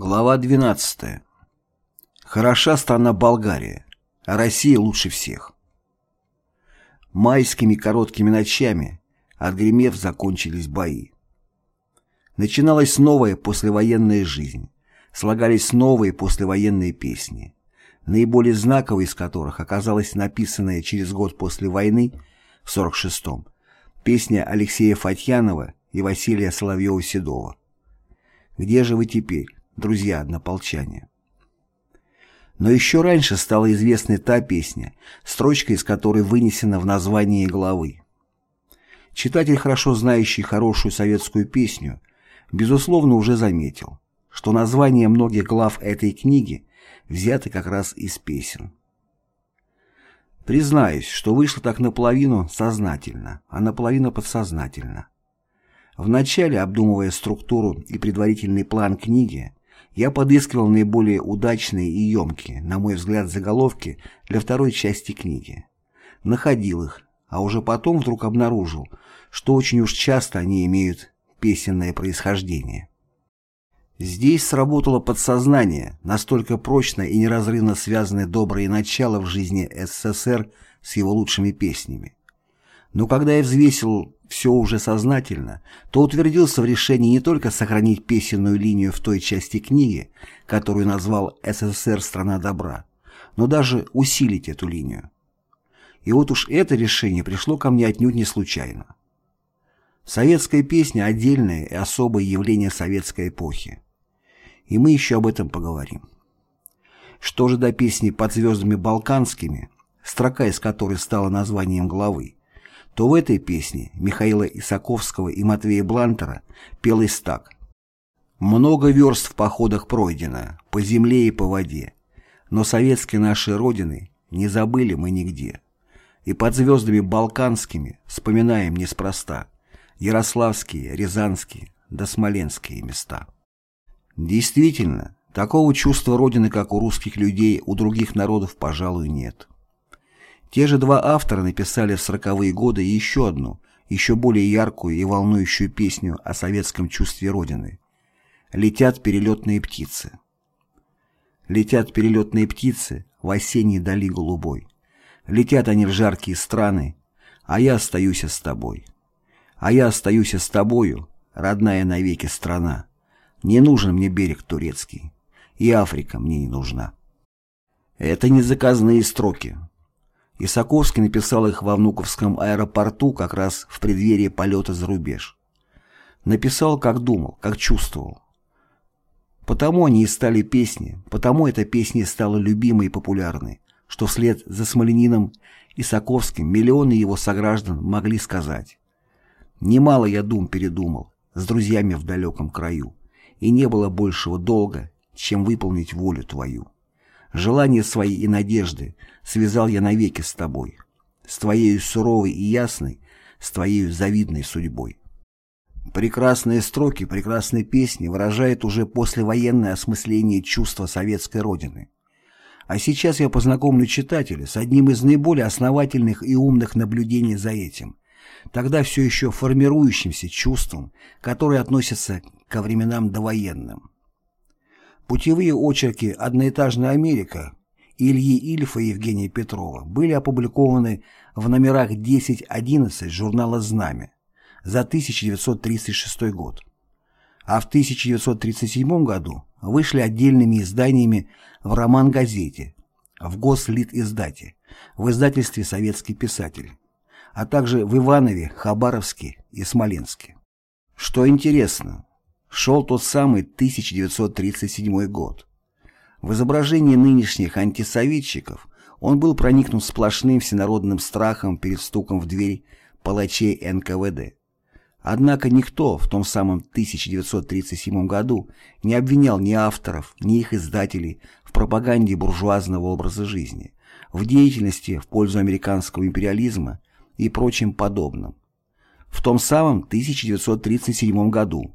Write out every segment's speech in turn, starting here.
Глава 12. Хороша страна Болгария, а Россия лучше всех. Майскими короткими ночами, отгремев, закончились бои. Начиналась новая послевоенная жизнь, слагались новые послевоенные песни, наиболее знаковой из которых оказалась написанная через год после войны, в 46-м, песня Алексея Фатьянова и Василия Соловьева-Седова. «Где же вы теперь?» Друзья-однополчане. Но еще раньше стала известной та песня, строчка из которой вынесена в названии главы. Читатель, хорошо знающий хорошую советскую песню, безусловно уже заметил, что названия многих глав этой книги взяты как раз из песен. Признаюсь, что вышло так наполовину сознательно, а наполовину подсознательно. Вначале, обдумывая структуру и предварительный план книги, я подыскивал наиболее удачные и емкие, на мой взгляд, заголовки для второй части книги. Находил их, а уже потом вдруг обнаружил, что очень уж часто они имеют песенное происхождение. Здесь сработало подсознание, настолько прочно и неразрывно связанное доброе начало в жизни СССР с его лучшими песнями. Но когда я взвесил все уже сознательно, то утвердился в решении не только сохранить песенную линию в той части книги, которую назвал «СССР. Страна добра», но даже усилить эту линию. И вот уж это решение пришло ко мне отнюдь не случайно. Советская песня – отдельное и особое явление советской эпохи. И мы еще об этом поговорим. Что же до песни «Под звездами балканскими», строка из которой стала названием главы, то в этой песне Михаила Исаковского и Матвея Блантера пелось так. «Много верст в походах пройдено, по земле и по воде, но советские наши родины не забыли мы нигде. И под звездами балканскими вспоминаем неспроста Ярославские, Рязанские да Смоленские места». Действительно, такого чувства Родины, как у русских людей, у других народов, пожалуй, нет. Те же два автора написали в сороковые годы еще одну, еще более яркую и волнующую песню о советском чувстве Родины. «Летят перелетные птицы». Летят перелетные птицы в осенней дали голубой. Летят они в жаркие страны, а я остаюсь с тобой. А я остаюсь с тобою, родная навеки страна. Не нужен мне берег турецкий, и Африка мне не нужна. Это не заказные строки, Исаковский написал их во Внуковском аэропорту как раз в преддверии полета за рубеж. Написал, как думал, как чувствовал. Потому они и стали песни, потому эта песня стала любимой и популярной, что вслед за Смолениным Исаковским миллионы его сограждан могли сказать «Немало я дум передумал с друзьями в далеком краю, и не было большего долга, чем выполнить волю твою». Желания свои и надежды связал я навеки с тобой, с твоей суровой и ясной, с твоей завидной судьбой. Прекрасные строки, прекрасные песни выражают уже послевоенное осмысление чувства советской Родины. А сейчас я познакомлю читателя с одним из наиболее основательных и умных наблюдений за этим, тогда все еще формирующимся чувством, которое относится ко временам довоенным. Путевые очерки «Одноэтажная Америка» Ильи Ильфа и Евгения Петрова были опубликованы в номерах 10-11 журнала «Знамя» за 1936 год, а в 1937 году вышли отдельными изданиями в «Роман-газете», в «Гослитиздате», в издательстве «Советский писатель», а также в Иванове, Хабаровске и Смоленске. Что интересно, Шел тот самый 1937 год. В изображении нынешних антисоветчиков он был проникнут сплошным всенародным страхом перед стуком в дверь палачей НКВД. Однако никто в том самом 1937 году не обвинял ни авторов, ни их издателей в пропаганде буржуазного образа жизни, в деятельности в пользу американского империализма и прочим подобном. В том самом 1937 году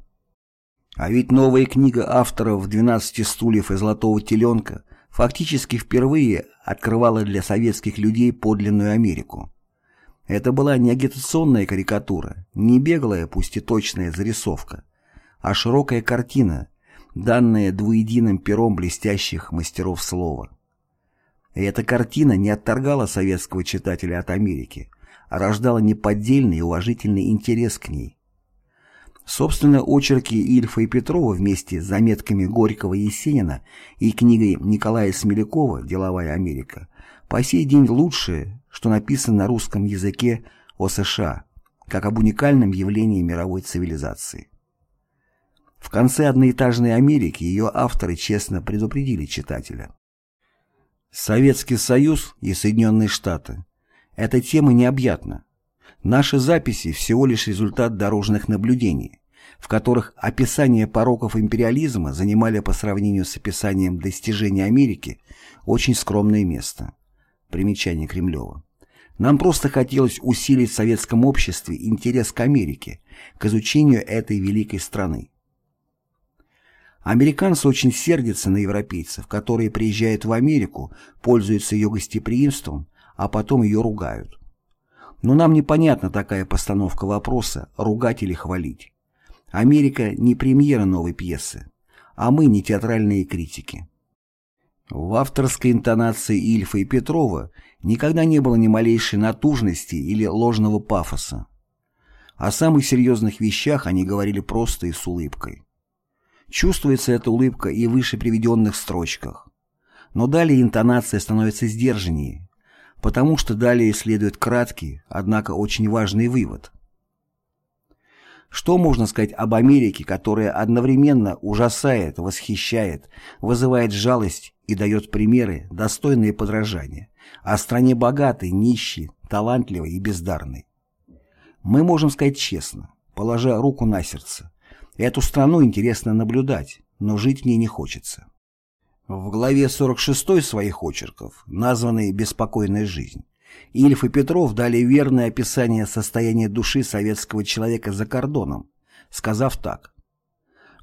а ведь новая книга авторов «12 стульев и золотого теленка» фактически впервые открывала для советских людей подлинную Америку. Это была не агитационная карикатура, не беглая, пусть и точная зарисовка, а широкая картина, данное двуединым пером блестящих мастеров слова. И эта картина не отторгала советского читателя от Америки, а рождала неподдельный и уважительный интерес к ней. Собственно, очерки Ильфа и Петрова вместе с заметками Горького и Есенина и книгой Николая Смелякова «Деловая Америка» по сей день лучшее, что написано на русском языке о США, как об уникальном явлении мировой цивилизации. В конце «Одноэтажной Америки» ее авторы честно предупредили читателя. Советский Союз и Соединенные Штаты – эта тема необъятна. Наши записи – всего лишь результат дорожных наблюдений, в которых описание пороков империализма занимали по сравнению с описанием достижений Америки очень скромное место. Примечание Кремлева. Нам просто хотелось усилить в советском обществе интерес к Америке, к изучению этой великой страны. Американцы очень сердятся на европейцев, которые приезжают в Америку, пользуются ее гостеприимством, а потом ее ругают. Но нам непонятна такая постановка вопроса «ругать или хвалить». Америка не премьера новой пьесы, а мы не театральные критики. В авторской интонации Ильфа и Петрова никогда не было ни малейшей натужности или ложного пафоса. О самых серьезных вещах они говорили просто и с улыбкой. Чувствуется эта улыбка и в выше приведенных строчках. Но далее интонация становится сдержаннее, потому что далее следует краткий, однако очень важный вывод. Что можно сказать об Америке, которая одновременно ужасает, восхищает, вызывает жалость и дает примеры, достойные подражания, о стране богатой, нищей, талантливой и бездарной? Мы можем сказать честно, положа руку на сердце, эту страну интересно наблюдать, но жить в ней не хочется. В главе 46 своих очерков, названной «Беспокойная жизнь», Ильф и Петров дали верное описание состояния души советского человека за кордоном, сказав так.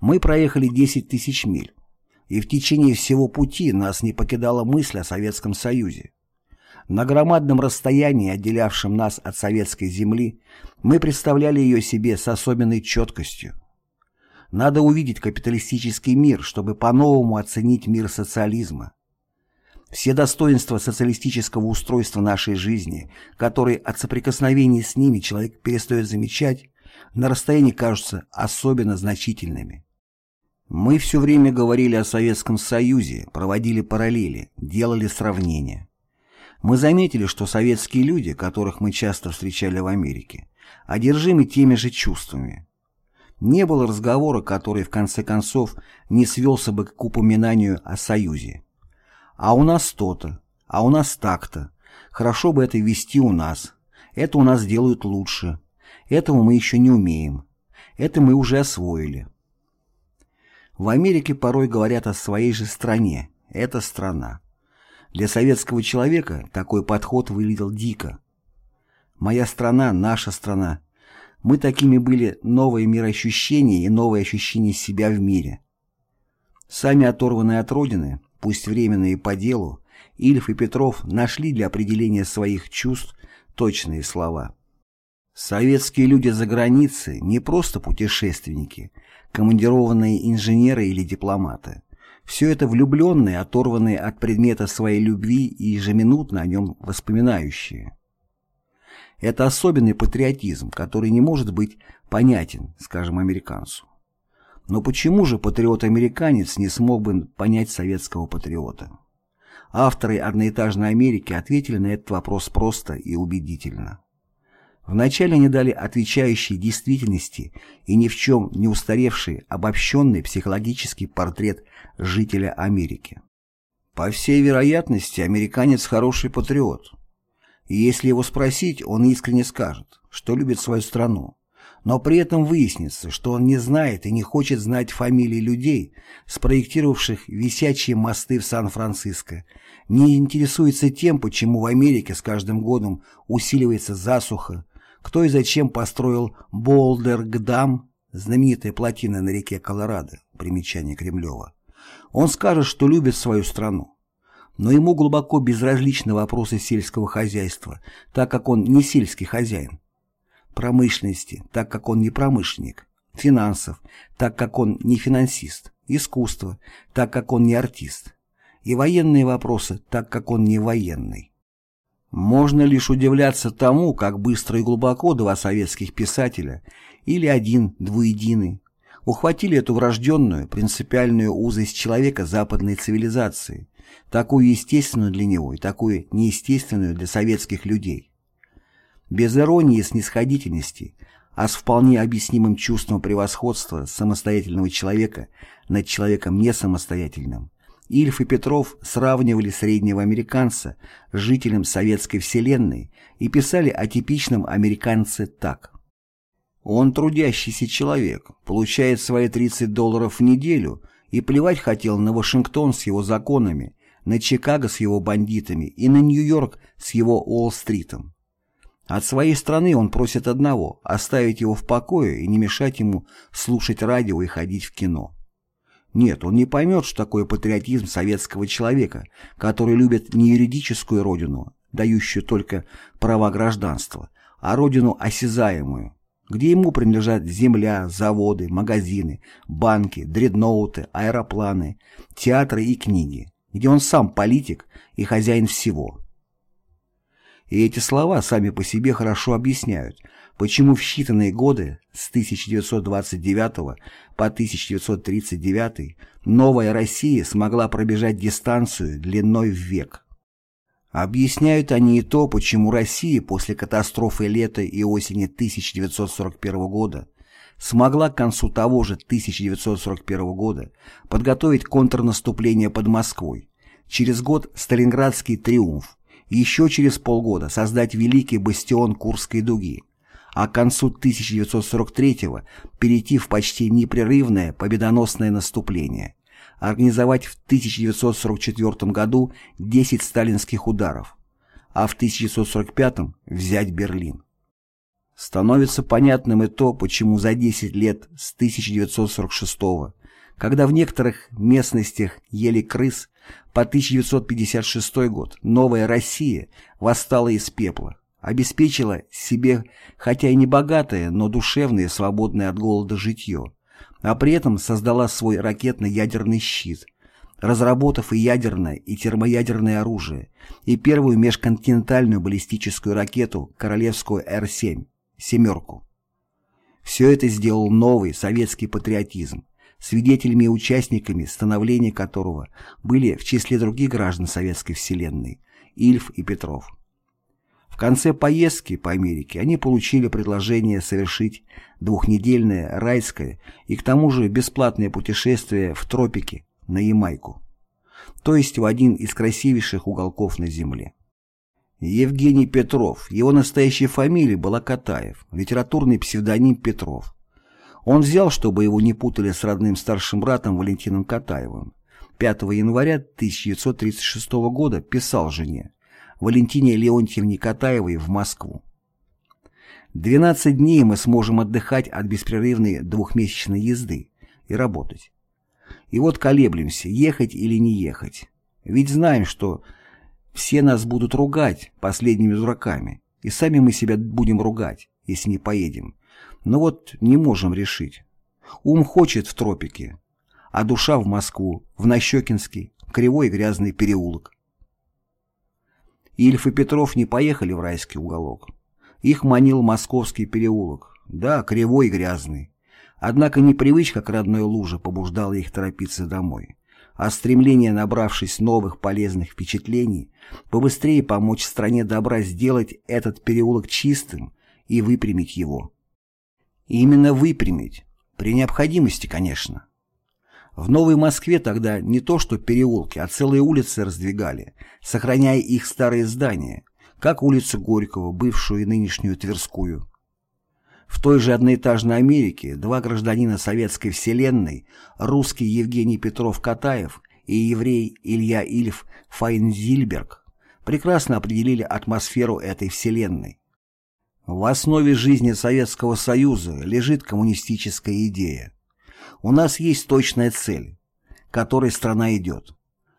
«Мы проехали 10 тысяч миль, и в течение всего пути нас не покидала мысль о Советском Союзе. На громадном расстоянии, отделявшем нас от советской земли, мы представляли ее себе с особенной четкостью. Надо увидеть капиталистический мир, чтобы по-новому оценить мир социализма. Все достоинства социалистического устройства нашей жизни, которые от соприкосновения с ними человек перестает замечать, на расстоянии кажутся особенно значительными. Мы все время говорили о Советском Союзе, проводили параллели, делали сравнения. Мы заметили, что советские люди, которых мы часто встречали в Америке, одержимы теми же чувствами. Не было разговора, который в конце концов не свелся бы к упоминанию о Союзе. А у нас то-то, а у нас так-то. Хорошо бы это вести у нас. Это у нас делают лучше. Этого мы еще не умеем. Это мы уже освоили. В Америке порой говорят о своей же стране. Это страна. Для советского человека такой подход выглядел дико. Моя страна, наша страна мы такими были новые мироощущения и новые ощущения себя в мире. Сами оторванные от Родины, пусть временно и по делу, Ильф и Петров нашли для определения своих чувств точные слова. Советские люди за границей не просто путешественники, командированные инженеры или дипломаты. Все это влюбленные, оторванные от предмета своей любви и ежеминутно о нем воспоминающие. Это особенный патриотизм, который не может быть понятен, скажем, американцу. Но почему же патриот-американец не смог бы понять советского патриота? Авторы «Одноэтажной Америки» ответили на этот вопрос просто и убедительно. Вначале они дали отвечающий действительности и ни в чем не устаревший обобщенный психологический портрет жителя Америки. По всей вероятности, американец хороший патриот. И если его спросить, он искренне скажет, что любит свою страну. Но при этом выяснится, что он не знает и не хочет знать фамилии людей, спроектировавших висячие мосты в Сан-Франциско, не интересуется тем, почему в Америке с каждым годом усиливается засуха, кто и зачем построил Болдер-Гдам, знаменитая плотина на реке Колорадо, примечание Кремлева. Он скажет, что любит свою страну но ему глубоко безразличны вопросы сельского хозяйства, так как он не сельский хозяин, промышленности, так как он не промышленник, финансов, так как он не финансист, искусство, так как он не артист, и военные вопросы, так как он не военный. Можно лишь удивляться тому, как быстро и глубоко два советских писателя, или один, двуединый, ухватили эту врожденную, принципиальную узость человека западной цивилизации, такую естественную для него и такую неестественную для советских людей. Без иронии и снисходительности, а с вполне объяснимым чувством превосходства самостоятельного человека над человеком несамостоятельным, Ильф и Петров сравнивали среднего американца с жителем советской вселенной и писали о типичном американце так. Он трудящийся человек, получает свои 30 долларов в неделю и плевать хотел на Вашингтон с его законами, на Чикаго с его бандитами и на Нью-Йорк с его Уолл-стритом. От своей страны он просит одного – оставить его в покое и не мешать ему слушать радио и ходить в кино. Нет, он не поймет, что такое патриотизм советского человека, который любит не юридическую родину, дающую только права гражданства, а родину осязаемую, где ему принадлежат земля, заводы, магазины, банки, дредноуты, аэропланы, театры и книги, где он сам политик и хозяин всего. И эти слова сами по себе хорошо объясняют, почему в считанные годы с 1929 по 1939 новая Россия смогла пробежать дистанцию длиной в век. Объясняют они и то, почему Россия после катастрофы лета и осени 1941 года смогла к концу того же 1941 года подготовить контрнаступление под Москвой, через год Сталинградский триумф, еще через полгода создать великий бастион Курской дуги, а к концу 1943-го перейти в почти непрерывное победоносное наступление, организовать в 1944 году 10 сталинских ударов, а в 1945 взять Берлин. Становится понятным и то, почему за 10 лет с 1946 когда в некоторых местностях ели крыс, по 1956 год новая Россия восстала из пепла обеспечила себе, хотя и не богатое, но душевное, свободное от голода житье, а при этом создала свой ракетно-ядерный щит, разработав и ядерное, и термоядерное оружие, и первую межконтинентальную баллистическую ракету Королевскую Р-7, «семерку». Все это сделал новый советский патриотизм, свидетелями и участниками становления которого были в числе других граждан советской вселенной Ильф и Петров конце поездки по Америке они получили предложение совершить двухнедельное райское и к тому же бесплатное путешествие в тропики на Ямайку, то есть в один из красивейших уголков на Земле. Евгений Петров, его настоящая фамилия была Катаев, литературный псевдоним Петров. Он взял, чтобы его не путали с родным старшим братом Валентином Катаевым. 5 января 1936 года писал жене Валентине Леонтьевне Катаевой в Москву. 12 дней мы сможем отдыхать от беспрерывной двухмесячной езды и работать. И вот колеблемся, ехать или не ехать. Ведь знаем, что все нас будут ругать последними дураками, и сами мы себя будем ругать, если не поедем. Но вот не можем решить. Ум хочет в тропике, а душа в Москву, в Нащекинский, кривой грязный переулок. Ильф и Петров не поехали в райский уголок. Их манил московский переулок, да, кривой и грязный. Однако не привычка к родной луже побуждала их торопиться домой, а стремление, набравшись новых полезных впечатлений, побыстрее помочь стране добра сделать этот переулок чистым и выпрямить его. И именно выпрямить, при необходимости, конечно. В Новой Москве тогда не то что переулки, а целые улицы раздвигали, сохраняя их старые здания, как улицу Горького, бывшую и нынешнюю Тверскую. В той же одноэтажной Америке два гражданина советской вселенной, русский Евгений Петров-Катаев и еврей Илья Ильф Файнзильберг, прекрасно определили атмосферу этой вселенной. В основе жизни Советского Союза лежит коммунистическая идея. У нас есть точная цель, которой страна идет.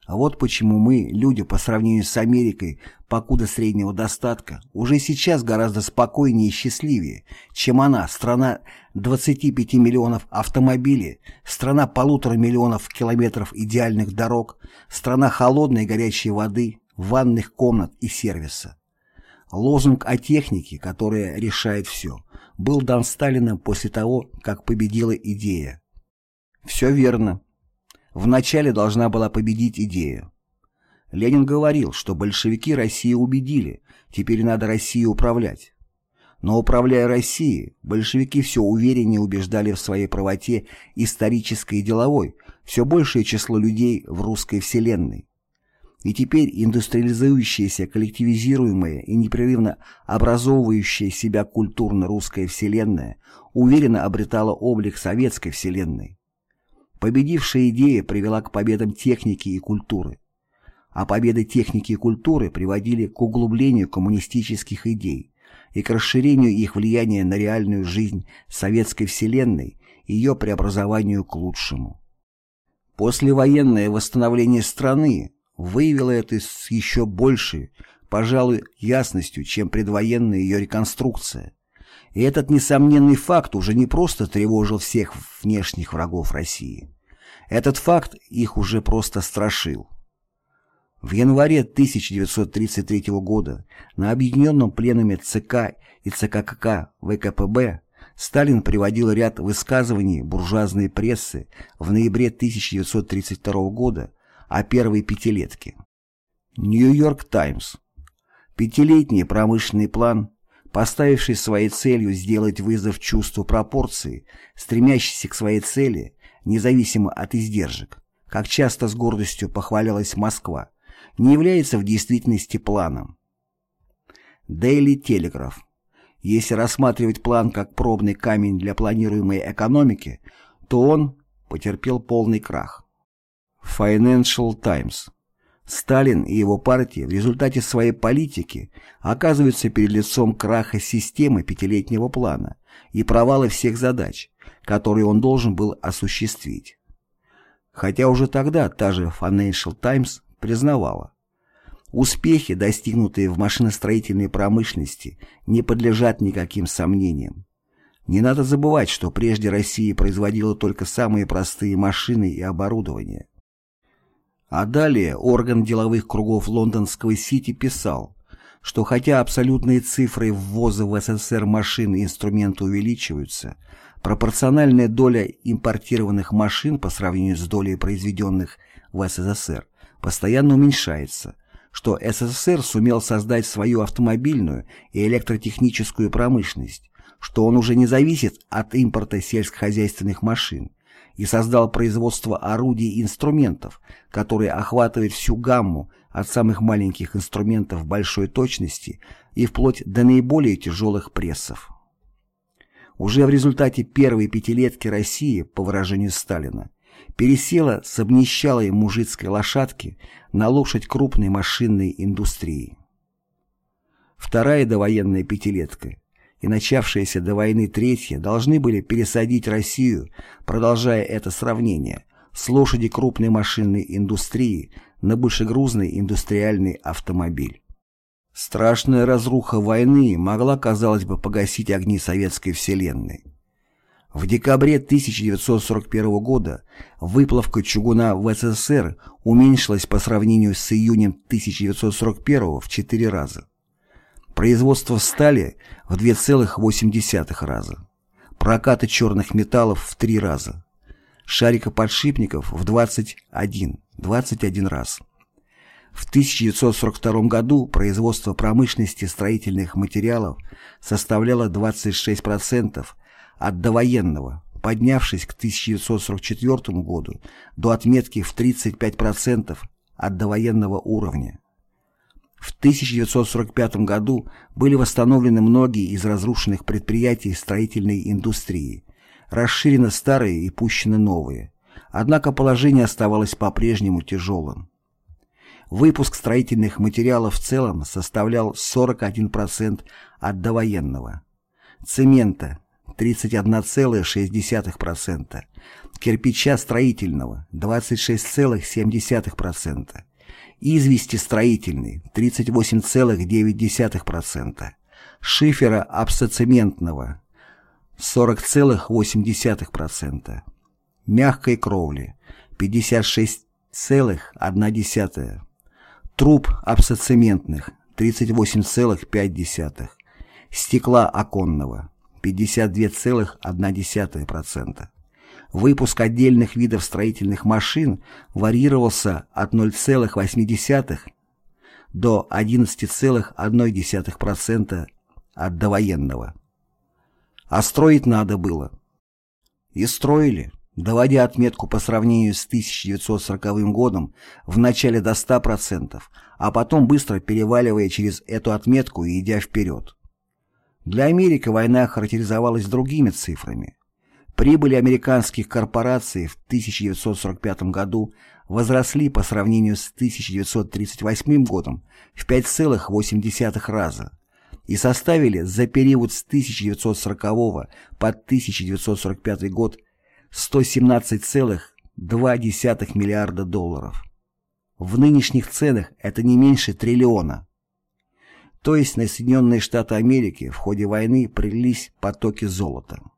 А вот почему мы, люди, по сравнению с Америкой, покуда среднего достатка, уже сейчас гораздо спокойнее и счастливее, чем она, страна 25 миллионов автомобилей, страна полутора миллионов километров идеальных дорог, страна холодной и горячей воды, ванных комнат и сервиса. Лозунг о технике, которая решает все, был дан Сталином после того, как победила идея. Все верно. Вначале должна была победить идея. Ленин говорил, что большевики Россию убедили, теперь надо Россию управлять. Но управляя Россией, большевики все увереннее убеждали в своей правоте исторической и деловой все большее число людей в русской вселенной. И теперь индустриализующаяся, коллективизируемая и непрерывно образовывающая себя культурно-русская вселенная уверенно обретала облик советской вселенной. Победившая идея привела к победам техники и культуры. А победы техники и культуры приводили к углублению коммунистических идей и к расширению их влияния на реальную жизнь советской вселенной и ее преобразованию к лучшему. Послевоенное восстановление страны выявило это с еще большей, пожалуй, ясностью, чем предвоенная ее реконструкция. И этот несомненный факт уже не просто тревожил всех внешних врагов России. Этот факт их уже просто страшил. В январе 1933 года на объединенном пленуме ЦК и ЦККК ВКПБ Сталин приводил ряд высказываний буржуазной прессы в ноябре 1932 года о первой пятилетке. Нью-Йорк Таймс. Пятилетний промышленный план поставивший своей целью сделать вызов чувству пропорции, стремящийся к своей цели, независимо от издержек, как часто с гордостью похвалялась Москва, не является в действительности планом. Daily Telegraph. Если рассматривать план как пробный камень для планируемой экономики, то он потерпел полный крах. Financial Times. Сталин и его партия в результате своей политики оказываются перед лицом краха системы пятилетнего плана и провала всех задач, которые он должен был осуществить. Хотя уже тогда та же Financial Times признавала, успехи, достигнутые в машиностроительной промышленности, не подлежат никаким сомнениям. Не надо забывать, что прежде Россия производила только самые простые машины и оборудование. А далее орган деловых кругов лондонского Сити писал, что хотя абсолютные цифры ввоза в СССР машин и инструментов увеличиваются, пропорциональная доля импортированных машин по сравнению с долей произведенных в СССР постоянно уменьшается, что СССР сумел создать свою автомобильную и электротехническую промышленность, что он уже не зависит от импорта сельскохозяйственных машин, и создал производство орудий и инструментов, которые охватывают всю гамму от самых маленьких инструментов большой точности и вплоть до наиболее тяжелых прессов. Уже в результате первой пятилетки России, по выражению Сталина, пересела с обнищалой мужицкой лошадки на лошадь крупной машинной индустрии. Вторая довоенная пятилетка и начавшаяся до войны третья должны были пересадить Россию, продолжая это сравнение, с лошади крупной машинной индустрии на большегрузный индустриальный автомобиль. Страшная разруха войны могла, казалось бы, погасить огни советской вселенной. В декабре 1941 года выплавка чугуна в СССР уменьшилась по сравнению с июнем 1941 в четыре раза. Производство стали в 2,8 раза. Прокаты черных металлов в 3 раза. Шарикоподшипников в 21, 21 раз. В 1942 году производство промышленности строительных материалов составляло 26% от довоенного, поднявшись к 1944 году до отметки в 35% от довоенного уровня. В 1945 году были восстановлены многие из разрушенных предприятий строительной индустрии, расширены старые и пущены новые. Однако положение оставалось по-прежнему тяжелым. Выпуск строительных материалов в целом составлял 41% от довоенного. Цемента – 31,6%, кирпича строительного 26,7%, извести строительной 38,9%, шифера абсоцементного 40,8%, мягкой кровли 56,1%, труб абсоцементных 38,5%, стекла оконного 52,1%. Выпуск отдельных видов строительных машин варьировался от 0,8 до 11,1% от довоенного. А строить надо было. И строили, доводя отметку по сравнению с 1940 годом в начале до 100%, а потом быстро переваливая через эту отметку и идя вперед. Для Америки война характеризовалась другими цифрами. Прибыли американских корпораций в 1945 году возросли по сравнению с 1938 годом в 5,8 раза и составили за период с 1940 по 1945 год 117,2 миллиарда долларов. В нынешних ценах это не меньше триллиона. То есть на Соединенные Штаты Америки в ходе войны прилились потоки золота.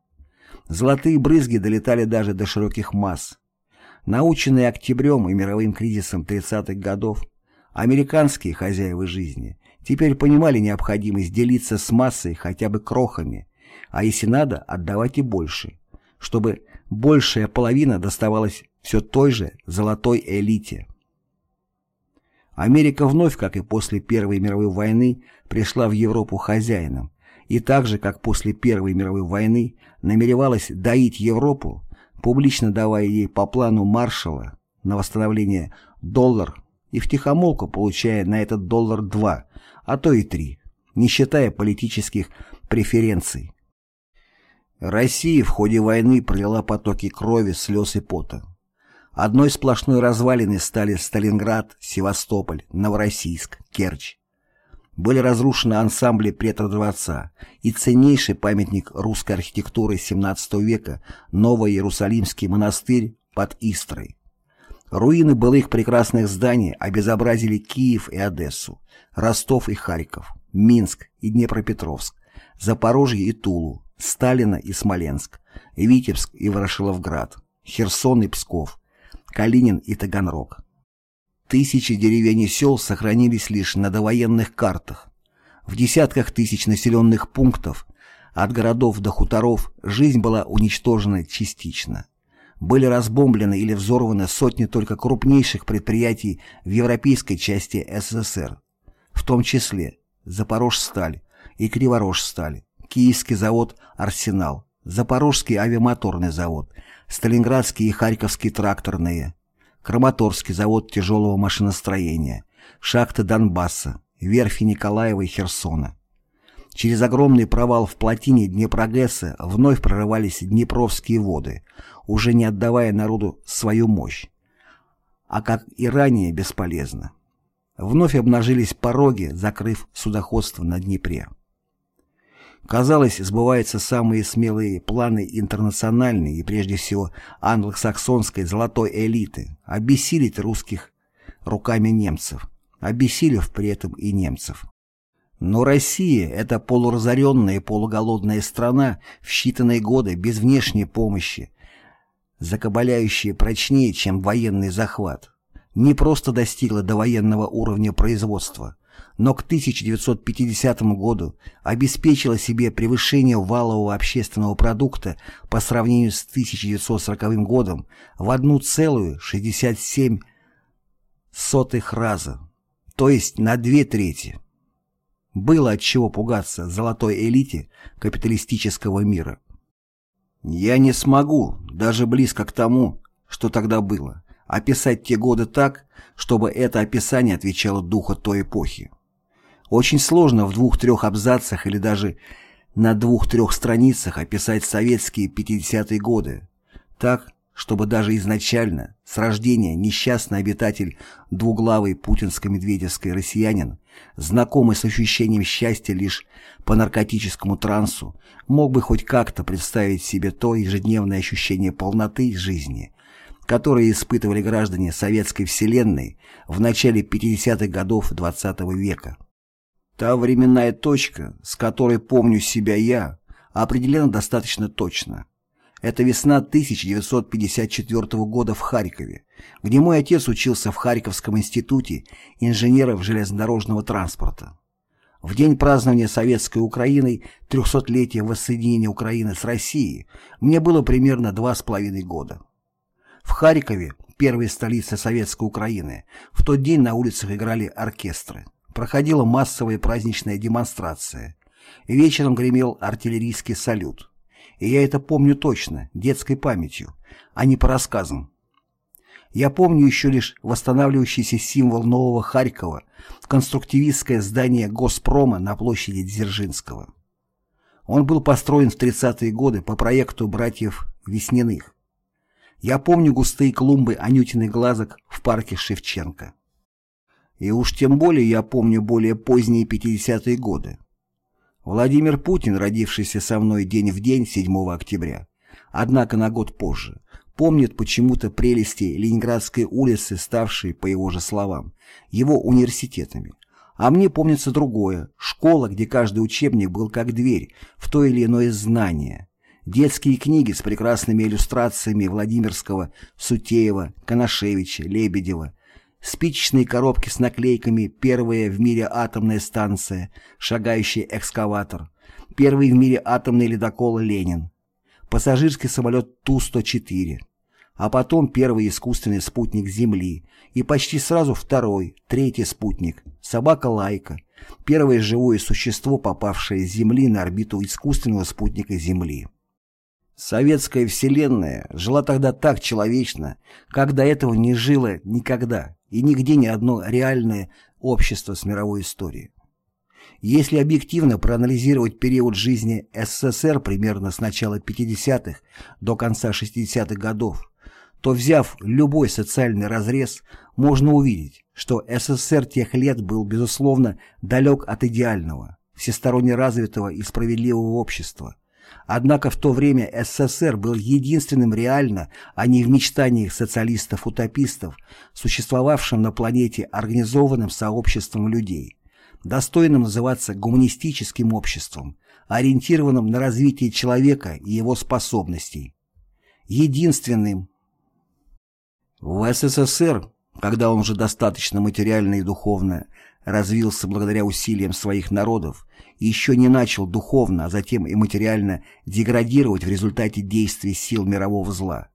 Золотые брызги долетали даже до широких масс. Наученные октябрем и мировым кризисом 30-х годов, американские хозяева жизни теперь понимали необходимость делиться с массой хотя бы крохами, а если надо, отдавать и больше, чтобы большая половина доставалась все той же золотой элите. Америка вновь, как и после Первой мировой войны, пришла в Европу хозяином, и так же, как после Первой мировой войны, намеревалась доить Европу, публично давая ей по плану Маршалла на восстановление доллар и втихомолку получая на этот доллар два, а то и три, не считая политических преференций. Россия в ходе войны пролила потоки крови, слез и пота. Одной сплошной развалиной стали Сталинград, Севастополь, Новороссийск, Керчь были разрушены ансамбли Петродворца и ценнейший памятник русской архитектуры XVII века Новоиерусалимский монастырь под Истрой. Руины былых прекрасных зданий обезобразили Киев и Одессу, Ростов и Харьков, Минск и Днепропетровск, Запорожье и Тулу, Сталина и Смоленск, Витебск и Ворошиловград, Херсон и Псков, Калинин и Таганрог. Тысячи деревень и сел сохранились лишь на довоенных картах. В десятках тысяч населенных пунктов, от городов до хуторов, жизнь была уничтожена частично. Были разбомблены или взорваны сотни только крупнейших предприятий в европейской части СССР, в том числе Запорожсталь и Криворожсталь, Киевский завод «Арсенал», Запорожский авиамоторный завод, Сталинградские и Харьковские тракторные, Краматорский завод тяжелого машиностроения, шахты Донбасса, верфи Николаева и Херсона. Через огромный провал в плотине Днепрогресса вновь прорывались Днепровские воды, уже не отдавая народу свою мощь. А как и ранее бесполезно. Вновь обнажились пороги, закрыв судоходство на Днепре. Казалось, сбываются самые смелые планы интернациональной и прежде всего англосаксонской золотой элиты обессилить русских руками немцев, обессилев при этом и немцев. Но Россия – это полуразоренная и полуголодная страна в считанные годы без внешней помощи, закабаляющая прочнее, чем военный захват, не просто достигла до военного уровня производства – но к 1950 году обеспечила себе превышение валового общественного продукта по сравнению с 1940 годом в 1,67 раза, то есть на две трети. Было от чего пугаться золотой элите капиталистического мира. Я не смогу, даже близко к тому, что тогда было, описать те годы так, чтобы это описание отвечало духу той эпохи. Очень сложно в двух-трех абзацах или даже на двух-трех страницах описать советские 50-е годы, так, чтобы даже изначально, с рождения, несчастный обитатель двуглавый путинско-медведевской россиянин знакомый с ощущением счастья лишь по наркотическому трансу, мог бы хоть как-то представить себе то ежедневное ощущение полноты жизни, которое испытывали граждане советской вселенной в начале 50-х годов XX -го века. Та временная точка, с которой помню себя я, определена достаточно точно. Это весна 1954 года в Харькове, где мой отец учился в Харьковском институте инженеров железнодорожного транспорта. В день празднования Советской Украиной 300-летия воссоединения Украины с Россией мне было примерно два с половиной года. В Харькове, первой столице Советской Украины, в тот день на улицах играли оркестры. Проходила массовая праздничная демонстрация. Вечером гремел артиллерийский салют. И я это помню точно, детской памятью, а не по рассказам. Я помню еще лишь восстанавливающийся символ нового Харькова, конструктивистское здание Госпрома на площади Дзержинского. Он был построен в 30-е годы по проекту братьев Весняных. Я помню густые клумбы анютиных глазок в парке Шевченко. И уж тем более я помню более поздние 50-е годы. Владимир Путин, родившийся со мной день в день 7 октября, однако на год позже, помнит почему-то прелести Ленинградской улицы, ставшей, по его же словам, его университетами. А мне помнится другое – школа, где каждый учебник был как дверь в то или иное знание. Детские книги с прекрасными иллюстрациями Владимирского, Сутеева, Коношевича, Лебедева – спичечные коробки с наклейками «Первая в мире атомная станция», «Шагающий экскаватор», «Первый в мире атомный ледокол Ленин», пассажирский самолет Ту-104, а потом первый искусственный спутник Земли и почти сразу второй, третий спутник, собака Лайка, первое живое существо, попавшее с Земли на орбиту искусственного спутника Земли. Советская Вселенная жила тогда так человечно, как до этого не жила никогда и нигде ни одно реальное общество с мировой историей. Если объективно проанализировать период жизни СССР примерно с начала 50-х до конца 60-х годов, то взяв любой социальный разрез, можно увидеть, что СССР тех лет был, безусловно, далек от идеального, всесторонне развитого и справедливого общества, Однако в то время СССР был единственным реально, а не в мечтаниях социалистов-утопистов, существовавшим на планете организованным сообществом людей, достойным называться гуманистическим обществом, ориентированным на развитие человека и его способностей. Единственным. В СССР, когда он уже достаточно материально и духовно развился благодаря усилиям своих народов, еще не начал духовно, а затем и материально деградировать в результате действий сил мирового зла.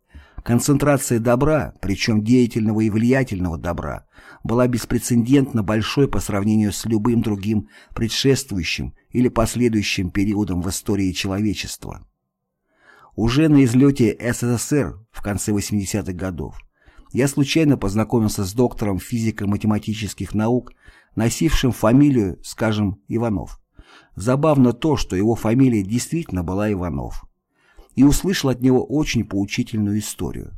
Концентрация добра, причем деятельного и влиятельного добра, была беспрецедентно большой по сравнению с любым другим предшествующим или последующим периодом в истории человечества. Уже на излете СССР в конце 80-х годов я случайно познакомился с доктором физико-математических наук, носившим фамилию, скажем, Иванов. Забавно то, что его фамилия действительно была Иванов. И услышал от него очень поучительную историю.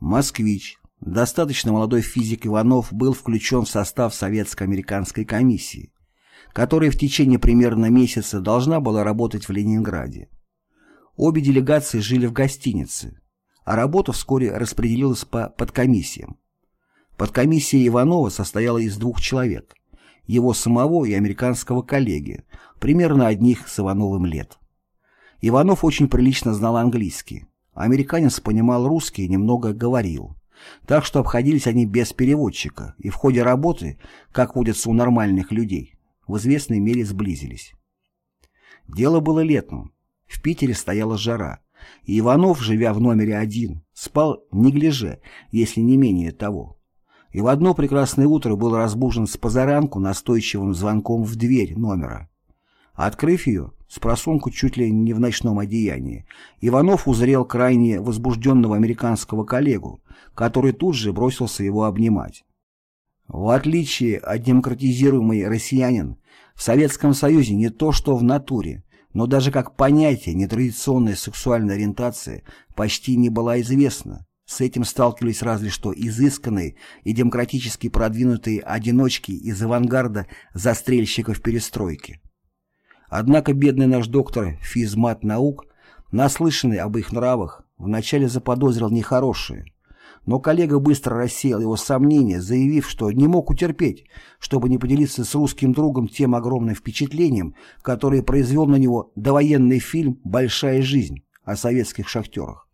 Москвич, достаточно молодой физик Иванов был включен в состав советско-американской комиссии, которая в течение примерно месяца должна была работать в Ленинграде. Обе делегации жили в гостинице, а работа вскоре распределилась по подкомиссиям. Подкомиссия Иванова состояла из двух человек – его самого и американского коллеги, примерно одних с Ивановым лет. Иванов очень прилично знал английский. Американец понимал русский и немного говорил. Так что обходились они без переводчика, и в ходе работы, как водится у нормальных людей, в известной мере сблизились. Дело было летом. В Питере стояла жара, и Иванов, живя в номере один, спал неглиже, если не менее того и в одно прекрасное утро был разбужен с позаранку настойчивым звонком в дверь номера. Открыв ее, с просунку чуть ли не в ночном одеянии, Иванов узрел крайне возбужденного американского коллегу, который тут же бросился его обнимать. В отличие от демократизируемый россиянин, в Советском Союзе не то что в натуре, но даже как понятие нетрадиционная сексуальная ориентация почти не была известна, С этим сталкивались разве что изысканные и демократически продвинутые одиночки из авангарда застрельщиков перестройки. Однако бедный наш доктор физмат наук, наслышанный об их нравах, вначале заподозрил нехорошее. Но коллега быстро рассеял его сомнения, заявив, что не мог утерпеть, чтобы не поделиться с русским другом тем огромным впечатлением, которое произвел на него довоенный фильм «Большая жизнь» о советских шахтерах.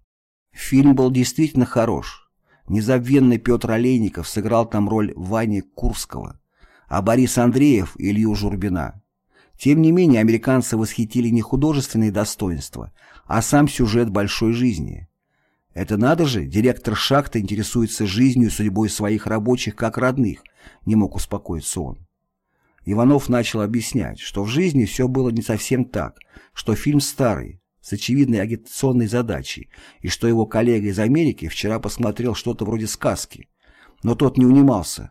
Фильм был действительно хорош. Незабвенный Петр Олейников сыграл там роль Вани Курского, а Борис Андреев – Илью Журбина. Тем не менее, американцы восхитили не художественные достоинства, а сам сюжет большой жизни – это надо же, директор шахты интересуется жизнью и судьбой своих рабочих как родных, не мог успокоиться он. Иванов начал объяснять, что в жизни все было не совсем так, что фильм старый, с очевидной агитационной задачей, и что его коллега из Америки вчера посмотрел что-то вроде сказки. Но тот не унимался.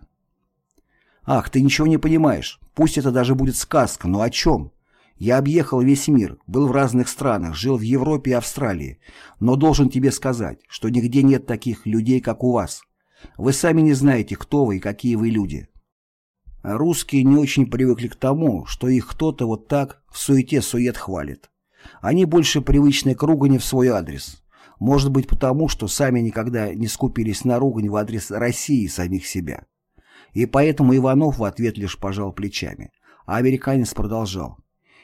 «Ах, ты ничего не понимаешь. Пусть это даже будет сказка, но о чем? Я объехал весь мир, был в разных странах, жил в Европе и Австралии, но должен тебе сказать, что нигде нет таких людей, как у вас. Вы сами не знаете, кто вы и какие вы люди. русские не очень привыкли к тому, что их кто-то вот так в суете-сует хвалит. Они больше привычны к ругани в свой адрес. Может быть потому, что сами никогда не скупились на ругань в адрес России и самих себя. И поэтому Иванов в ответ лишь пожал плечами, а американец продолжал.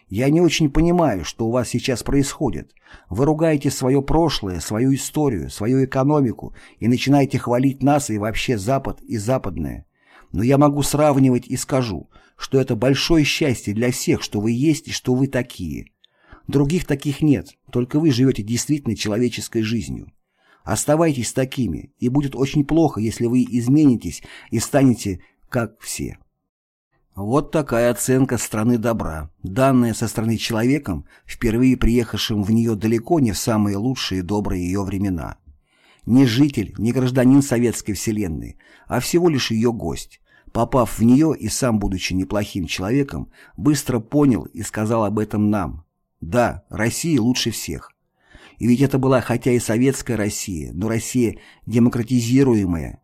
Я не очень понимаю, что у вас сейчас происходит. Вы ругаете свое прошлое, свою историю, свою экономику и начинаете хвалить нас и вообще Запад и западное. Но я могу сравнивать и скажу, что это большое счастье для всех, что вы есть и что вы такие. Других таких нет, только вы живете действительно человеческой жизнью. Оставайтесь такими, и будет очень плохо, если вы изменитесь и станете как все. Вот такая оценка страны добра, данная со стороны человеком, впервые приехавшим в нее далеко не в самые лучшие добрые ее времена. Не житель, не гражданин советской вселенной, а всего лишь ее гость. Попав в нее и сам будучи неплохим человеком, быстро понял и сказал об этом нам. Да, Россия лучше всех. И ведь это была хотя и советская Россия, но Россия демократизируемая,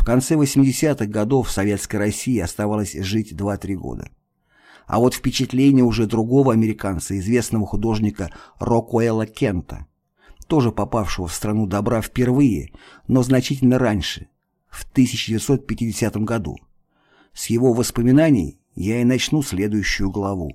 в конце 80-х годов в Советской России оставалось жить 2-3 года. А вот впечатление уже другого американца, известного художника Рокуэлла Кента, тоже попавшего в страну добра впервые, но значительно раньше, в 1950 году. С его воспоминаний я и начну следующую главу.